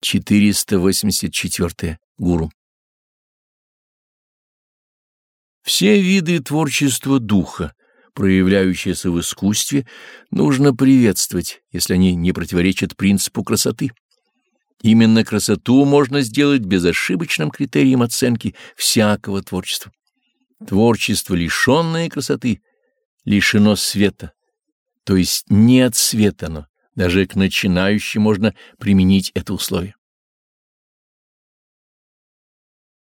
484. Гуру. Все виды творчества духа, проявляющиеся в искусстве, нужно приветствовать, если они не противоречат принципу красоты. Именно красоту можно сделать безошибочным критерием оценки всякого творчества. Творчество, лишенное красоты, лишено света, то есть нет света оно, даже к начинающим можно применить это условие.